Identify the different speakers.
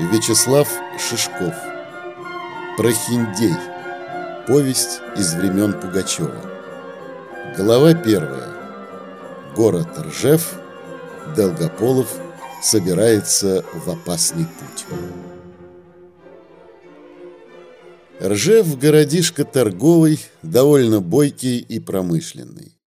Speaker 1: Вячеслав Шишков. Прохиндей. Повесть из времен Пугачева. Глава первая. Город Ржев. Долгополов собирается в опасный путь. Ржев городишко торговый, довольно бойкий и промышленный.